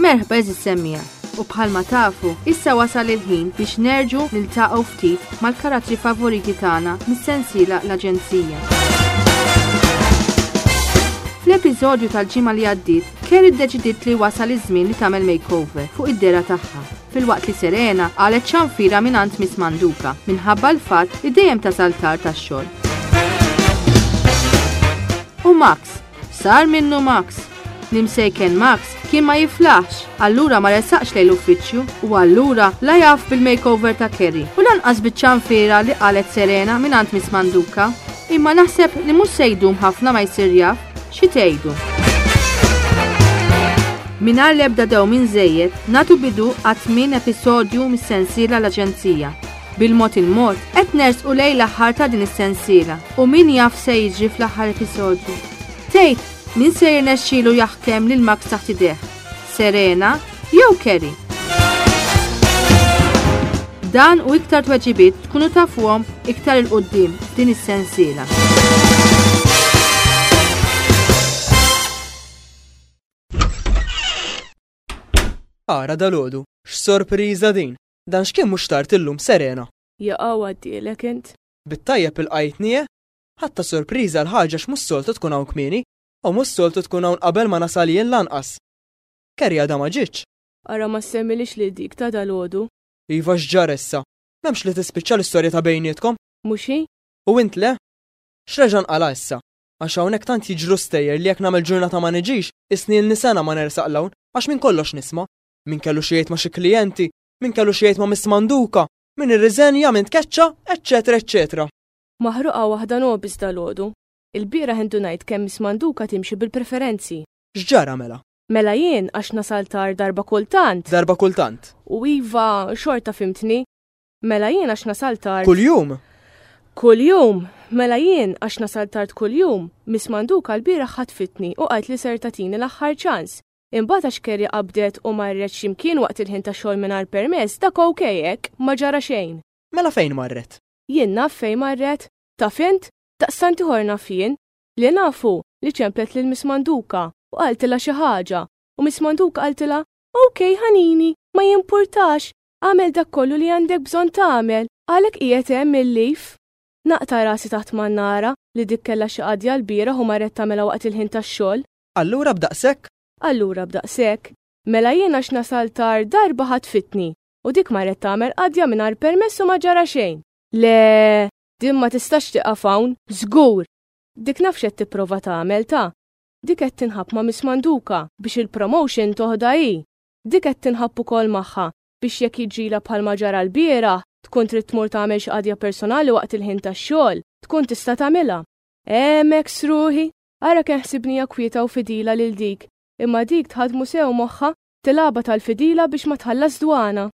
Merħba eżis semmija, u bħalma tafu, issa wasal il-ħin biex nerġu niltaqgħu ftit mal-karatri favoriti tagħna mis-sensiela l-Aġenzija. Fl-episodju tal-ġimgħa li għaddiet, Kerry ddeċidiet li wasal iż-żmien li tagħmel makeover fuq id-dera tagħha. filwaqt li Serena qalet xanfira mingħand Miss Manduka minħabba l-fatt li dejjem tasal tard għax-xogħol. U Max, sar minnu Max. L-imsejken Max kien ma jiflaħx, allura ma resaqx lejn l-uffiċċju u allura la jaf bil-makeover ta' Kerry u lanqas biċ-ċanfira li qalet Serena mingħand Miss Manduka. Imma naħseb li mhux se jdum ħafna ma jsir jaf. Xi tgħidu? Mingħajr l-ebda dewmien żejjed, nagħtu bidu għat-tmien episodju mis-sensiela l-Aġenzija. Bil-mod il-mod, qed nersqu lejn l-aħħar ta' din is-sensiela u min jaf se jiġri fl-aħħar episodju. Tgħid, min se jirnexxielu jaħkem lil Max taħt idejh? Serena jew Kerry? Dan u iktar tweġibiet tkunu tafuhom iktar il-qoddim din is-sensiela. Ara dalodu, x'sorpriża din! Dan x'kien mhux tard illum Serena. Jaqaw għaddielek int. Bit-tajjeb il-qajtni eh? Ħatta sorpriża l-ħaġa x'mus soltu tkun hawn kmieni, U mhux soltu tkun hawn qabel ma nasal jien lanqas. Kerri għadha ma ġietx? Ara ma ssemmilix lil dik ta' dalgħodu. Iva x'ġara issa? M'hemmx li tispiċċa l-istorja ta' bejnietkom? Mhux hi? U int le? X'reġa' nqala' issa? Għax hawnhekk tant jiġru stejjer li jekk nagħmel ġurnata ma niġix, isnielni sena ma nersaq 'l hawn għax minn kollox nisma'. Min kellu xi jgħid ma' xi klijenti, min kellu xi jgħid ma' Miss Manduka, min irriżenja, min tkeċċa, eċċetera eċċetera. Maħruqa waħda nobis dalgħodu. Il-bieraħ indunajt kemm Miss Manduka timxi bil-preferenzi. X'ġara mela? Mela jien għax nasal tard darba kultant. Darba kultant. U iva, xorta fhimtni. Mela jien għax nasal tard. Kuljum? Kuljum. Mela jien għax nasal tard kuljum. Miss Manduka l-bieraħ ħatfitni u qaltli ser tagħtini l-aħħar ċans. Imbagħad għax Kerry qabdet u marret xi mkien waqt il-ħin tax-xogħol mingħajr permess, dak ok hekk, ma ġara xejn. Mela fejn marret? Jien naf fejn marret. Taf int? Daqstant ieħor naf jien, li naf hu li ċemplet lil Miss Manduka u qaltilha xi ħaġa u Miss Manduka qaltilha, OK ħanini, ma jimpurtax, agħmel dak kollu li għandek bżonn tagħmel, għalhekk qiegħed hemm il-leave. Naqta' rasi taħt ma nara li dik kellha xi qadja lbieraħ u marret tagħmilha waqt il-ħin tax-xogħol. Allura b'daqshekk? Allura b'daqshekk? Mela jien għax nasalt tard darba ħatfitni u dik marret tagħmel qadja mingħajr permess u ma ġara xejn. Le, Din ma tistax tieqaf hawn, żgur! Dik naf x'qed tipprova tagħmel ta! Dik qed tinħabb ma' Miss Manduka biex il-promotion toħda hi! Dik qed tinħabb ukoll magħha biex jekk jiġrilha bħalma ġara lbieraħ tkun trid tmur tagħmel xi qadja personali waqt il-ħin tax-xogħol, tkun tista' tagħmilha! Ehhmek sruħi! Ara kemm ħsibnija kwieta u fidila lil dik, imma dik tħaddmu sew moħħha, tilgħabha tal-fidila biex ma tħallas dwana!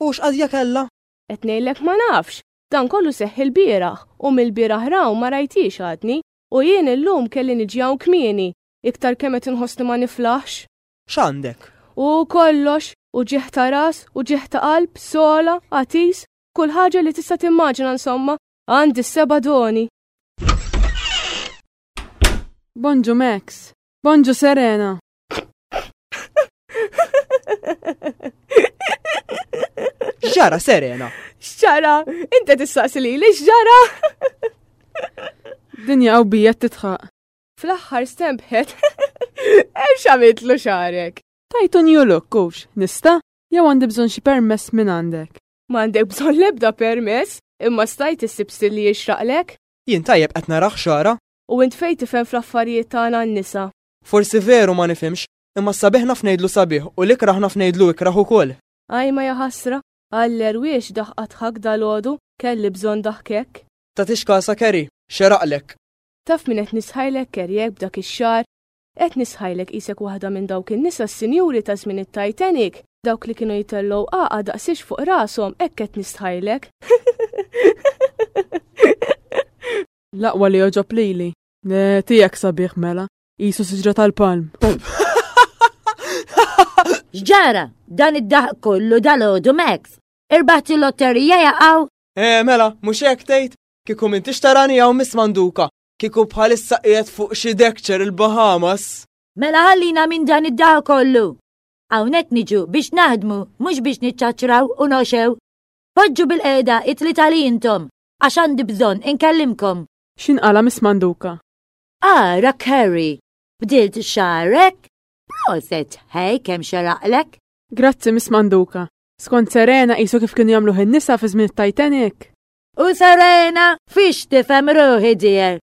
U x'qadja kellha? Qed ngħidlek ma nafx! Dan kollu seħħ ilbieraħ u mill-bieraħ raw ma rajthiex għadni u jien illum kelli niġi hawn kmieni, iktar kemm qed inħossni ma niflaħx. X'għandek? U kollox, uġigħ ta' ras, uġigħ ta' qalb, sogħla, għatis, kull ħaġa li tista' timmaġina insomma, għandi s-seba' doni. Bonġu Max! Bonġu Serena! X'ġara Serena? X'ġara? Inti tistaqsi li li x'ġara? Dinja qawbija titħaq. Fl-aħħar stempħet. Hemm x'għamiltlu xarek. Tajtu new look kux, nista? Jew għandi bżonn xi permess minn għandek. M'għandek bżonn l-ebda permess, imma stajt issib stil li jixraqlek? Jien tajjeb qed naraħ xara. U int fejn tifhem fl-affarijiet tagħna n-nisa. Forsi veru ma nifhimx, imma s-sabiħ naf ngħidlu sabiħ u l-ikrah naf ngħidlu ikrah ukoll. Ajma ja ħasra, għall-erwiex daħqa dħakt dalgħodu, kelli bżonn daħkek. Tagħtix kasha Kerry, xeraqlek. Taf min qed nisħajlek Kerry hekk b'dak ix-xagħar? Qed nisħajlek qisek waħda minn dawk in-nisa s-sinjuri ta' żmien it-Titanic, dawk li kienu jitellgħu qaqa' daqsix fuq rashom, hekk qed nistħajlek. L-aqwa li jogħġob lili, Tijak sabiħ mela, jisu siġra tal-palm. Xġara, dan id-daħ kollu dal-ħodu Max. Irbaħt il-lotterija jaqaw. Eh, mela, mux jek tejt, kiku minn tixtarani għaw mis manduka, kiku bħalissa qiegħed fuq xi dekċer il-Bahamas. Mela ħallina minn dan id-daħ kollu. Hawnhekk niġu biex naħdmu, mhux biex niċċaċraw u noxew. Poġġu bil-qeda it-tlita li intom, għax għandi bżonn inkellimkom. X'inqala' Miss Manduka? Ara Carrie, bdilt xagħrek? Proset, ħej kemm xeraqlek! Grazzi Miss Manduka. Skont Serena qisu kif kienu jagħmluh in-nisa fi żmien it-Titanic. U Serena, fiex tifhem ruħi dear?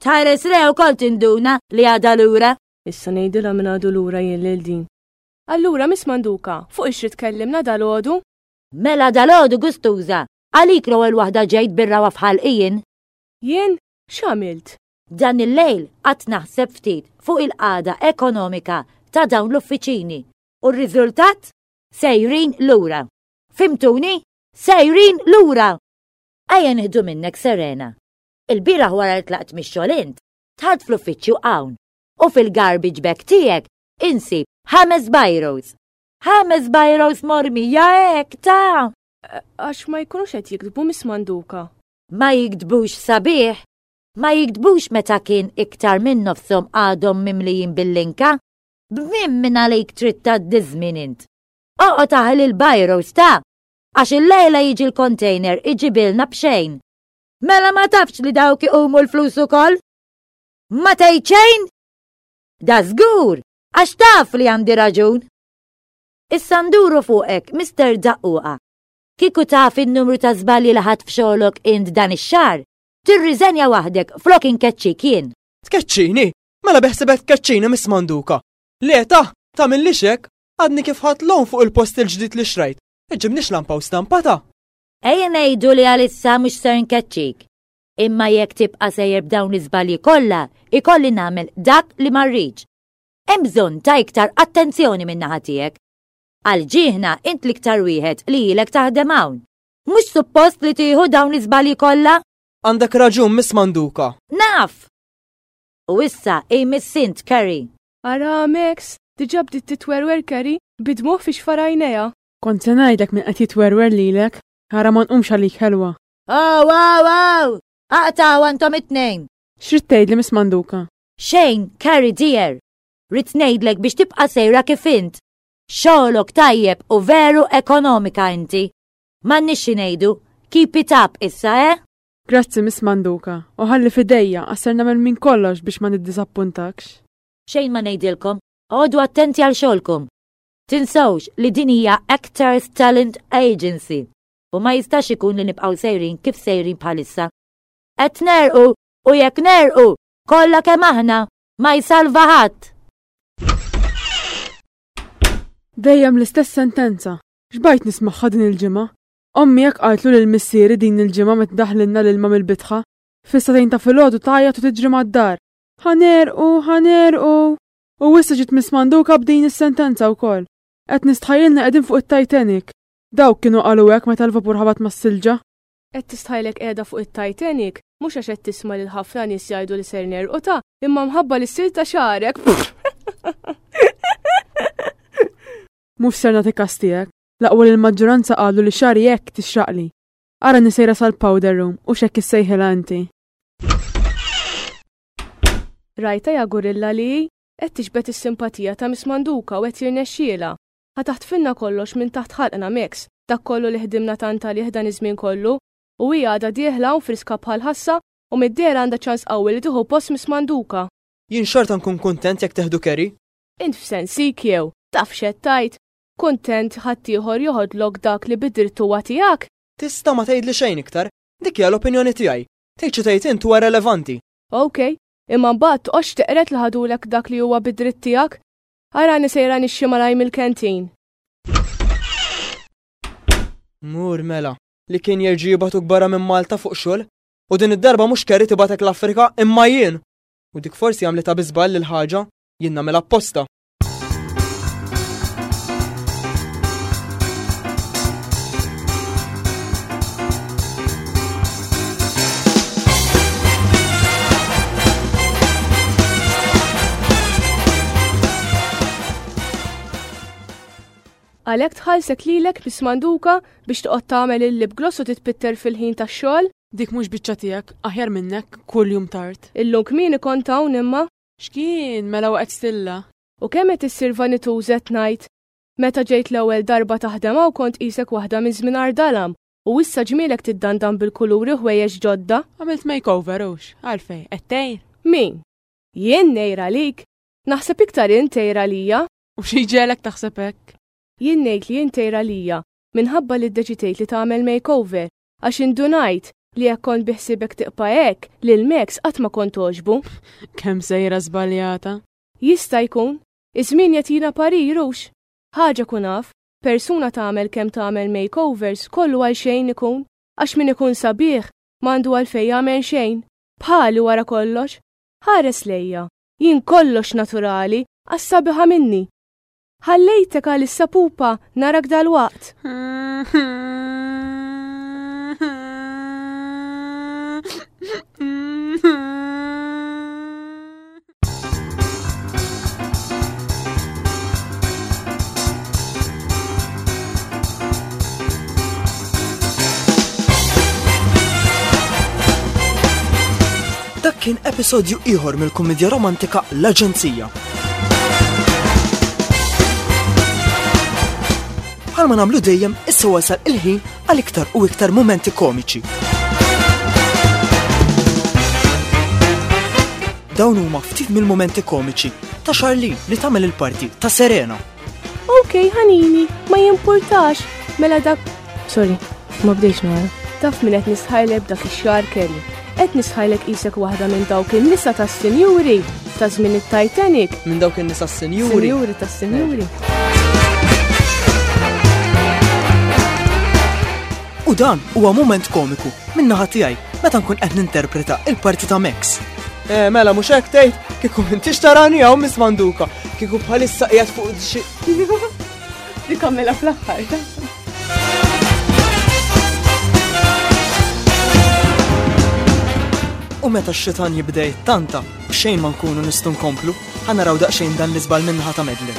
Tħares reha wkoll tinduna li għadha lura. Issa ngħidilha min għadu lura jien lil din. Allura Miss Manduka, fuq ix ridt tkellimna dalgħodu? Mela dalgħodu gustuża, għalik l-ewwel waħda ġejt bir-rawha f'ħalqi jien. Jien x'għamilt? Dan il-lejl qatt naħseb ftit fuq il-qagħda ekonomika ta' dawn l-uffiċini u r-riżultat? Sejrin lura. Fimtuni? Sejrin lura! Ejja nieħdu minnek Serena. Il-bieraħ wara li tlaqt mix-xogħol int, dħalt fl-uffiċċju hawn u fil-garbage bag tiegħek insib ħames bajros. Ħames bajros mormija hekk ta' Għax ma jkunux qed jiktbu Miss Manduka. Ma jigdbux sabiħ? Ma jigdbux meta kien iktar minn nofshom għadhom mimlijin bil-linka? B'min minn għalik trid tgħaddi żmien int? Oqgħod aħel il-bajros ta' għax il-lejla jiġi l-kontejner iġibilna b'xejn. Mela ma tafx li dawk iqumu l-flus ukoll? Ma tgħid xejn? Da żgur, għax taf li għandi raġun. Issa nduru fuqek, Mister Daqquqa. Kieku taf in-numru ta' żbalji li ħadt f'xogħlok int dan ix-xahar, tirriżenja waħdek flok inkeċċik jien. Tkeċċini? Mela beħsibek tkeċċini Miss Manduka? Le tah, tagħmillix hekk, għadni kif ħadt lawn fuq il-post il-ġdid li xtrajt, iġġibnix lampa u stampata. Ejja ngħidu li għalissa mhux ser nkeċċik. Imma jekk tibqa' sejjer b'dawn l-iżbalji kollha, ikolli nagħmel dak li ma rridx. Hemm bżonn ta' iktar attenzjoni min-naħa tiegħek. Għal ġieħna int l-iktar wieħed li ilek taħdem hawn. Mhux suppost li tieħu dawn l-iżbalji kollha? Għandek raġun Miss Manduka. Naf! U issa ej mis-sint Carrie. Ara Max, diġà bdiet titwerwer Carrie bid-dmugħ fi xfarajnejha. Kont se ngħidlek min qed jitwerwer lilek, ara ma nqumx għalik ħelwa. Aw aw aw! Aqtaw antom it-tnejn! X'rid tgħidli Miss Manduka? Xejn, Carrie dear. Rid ngħidlek biex tibqa' sejra kif int, Xogħlok tajjeb u veru ekonomika inti. M'għandniex xi ngħidu, keep it up issa eh? Grazzi Miss Manduka, u ħalli f'idejja għasser nagħmel minn kollox biex ma niddisappuntakx. Xejn ma ngħidilkom, għodu attenti għal xogħolkom. Tinsawx li din hija Actors Talent Agency u ma jistax ikun li nibqgħu sejrin kif sejrin bħalissa. Qed nerqu u jekk nerqu kollha kemm aħna ma jsalva ħadd. Dejjem l-istess sentenza. X'bajt nismagħha din il-ġimgħa. Ommi hekk qaltlu lil missieri din il-ġimgħa meta daħlilna l-ilma mill-bitħa. Fis-satejn ta' filgħodu tgħajjat u tiġri mad-dar. Ħa nerqu, ħa nerqu! U issa ġiet Miss Manduka b'din is-sentenza wkoll. Qed nistħajjilna qegħdin fuq it-Titanic. Dawk kienu qalu hekk meta l-vapur ħabat mas-silġa. Qed tistħajlek qiegħda fuq it-Titanic, mhux għax qed tisma' lil ħafna nies jgħidu li ser nerqota, imma mħabba li ssir ta' xagħrek. Mhux ser nagħti kas tiegħek, laqwa li l-maġġoranza qalu li xagħri hekk tixraqli. Ara nisejra sal-powder room u x'hekk issejħilha inti. Rajta ja gorilla li qed tixbet is-simpatija ta' Miss Manduka u qed jirnexxiela. Ħa taħtfilna kollox minn taħt ħalqna Max, dak kollu li ħdimna tant għalih dan iż-żmien kollu. U hi għadha dieħla hawn friska bħal ħassa u mid-dehra għandha ċans qawwi li tieħu post Miss Manduka. Jien xorta nkun kuntent jekk teħdu Kerry. Int f'sensik jew? Taf x'qed tgħid? Kuntent ħaddieħor joħodlok dak li bid-dritt huwa tiegħek? Tista' ma tgħidli xejn iktar? Dik hija l-opinjoni tiegħi. Tgħid xi tgħid int huwa irrelevanti. Okej, imma mbagħad tqogħodx teqred li ħadulek dak li huwa bid-dritt tiegħek? Arani sejra nixxi malaj mill-kentin. Mur mela, li kien jerġi jibatuk barra minn Malta fuq xogħol, u din id-darba mhux Kerry tibatek l-Afrika imma jien! U dik forsi għamlitha bi żball il-ħaġa, jien nagħmel apposta. Għalhekk tħallsek lilek biss manduka biex toqgħod tagħmel il-lip gloss u titpitter fil-ħin tax-xogħol? Dik mhux biċċa tiegħek, aħjar minnek kull jum tard. Illum kmieni kont hawn imma. X'kien mela waqgħet stilla? U kemm qed issir vanituża qed ngħid? Meta ġejt l-ewwel darba taħdem hawn kont qisek waħda minn żmien ardalam U issa ġmielek tiddandan bil-kuluri u ħwejjeġ ġodda? Għamilt makeover hux, għalfejn, qed tgħir? Min? Jien ngħir għalik? Naħseb iktar int tgħir għalija. U xi jġegħlek taħseb hekk? Jien ngħid li int tgħir għalija minħabba li ddeċidejt li tagħmel makeover għax indunajt li jekk kont biħsibek tiqpa' hekk lil Max qatt ma kont togħġbu. Kemm sejra żbaljata. Jista' jkun. Iż-żmien jagħtina parir hux? Ħaġa kun af. Persuna tagħmel kemm tagħmel makeovers kollu għal xejn ikun, għax min ikun sabiħ m'għandu għalfejn jagħmel xejn. Bħali wara kollox. Ħares lejja, jien kollox naturali, għas-sabiħa minni. Ħallejtek għalissa pupa narak dalwaqt. Dak kien episodju ieħor mill-kumedja romantika L-Aġenzija. Bħalma nagħmlu dejjem issa wasal il-ħin Għal iktar u iktar mumenti komiċi. Dawn huma ftit mill-mumenti komiċi ta' Charlene li tagħmel il-parti ta' Serena. Ok, ħanini, ma jimpurtax, mela dak. Sorry, ma bdejx nara. Taf minnet nisħajleb dak ix-xar kelli. Qed nistħajlek qisek waħda minn dawk in-nisa tas-sinjuri ta' żmien it-Titanic. Minn dawk in-nisa s-sinjuri. Sinjuri tas-sinjuri. U dan huwa mument komiku minn naħa tiegħi meta nkun qed ninterpreta il-parti ta' Max. Eh, mela mhux hekk tgħid kieku m'intix tarani hawn Miss Manduka, kieku bħalissa qiegħed fuq xi Nikammela fl-aħħar ta'. U meta x-xitan jibda jittanta, xejn ma nkunu nistgħu nkomplu, ħanaraw daqsxejn dan l-iżbal minnaħa ta' medlin.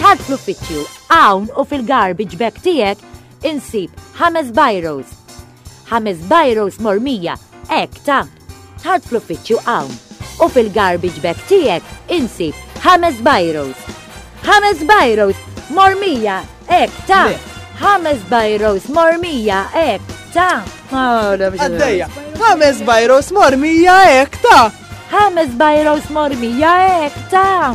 Tħad fl-uffiċċju, hawn u fil-garbage bag tiegħek insib ħames bajros. Ħames bajros mormija, hekk ta' Tħadd fl-uffiċċju hawn u fil-garbage bag tiegħek insib ħames bajros. Ħames bajros mormija hekk ta' ħames bajros mormija hekk ta' Għaddejja, ħames bajros mormija hekk ta' ħames bajros mormija hekk ta'